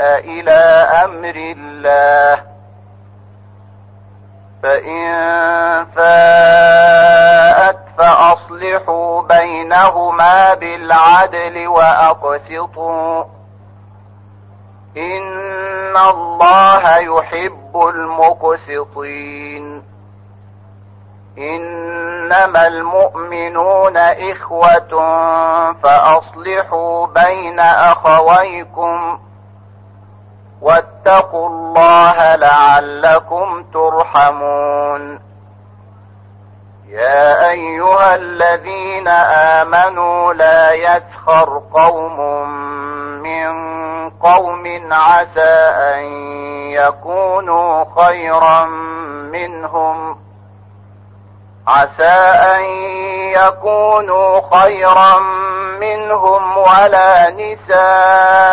إلى أمر الله. فإن فاءت فأصلحوا بينهما بالعدل وأقسطوا. إن الله يحب المقسطين. إنما المؤمنون إخوة فأصلحوا بين أخويكم. واتقوا الله لعلكم ترحمون. يا أيها الذين آمنوا لا يسخر قوم من قوم عسى أن يكونوا خيرا منهم. عسى أن يكونوا خيرا منهم ولا نساء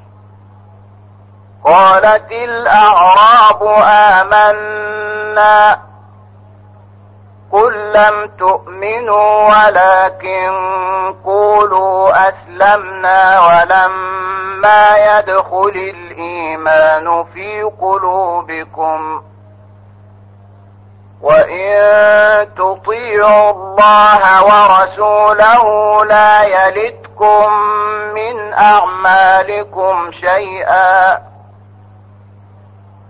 قالت الأعراب آمنا قل لم تؤمنوا ولكن قولوا أسلمنا ولما يدخل الإيمان في قلوبكم وإن تطيعوا الله ورسوله لا يلدكم من أعمالكم شيئا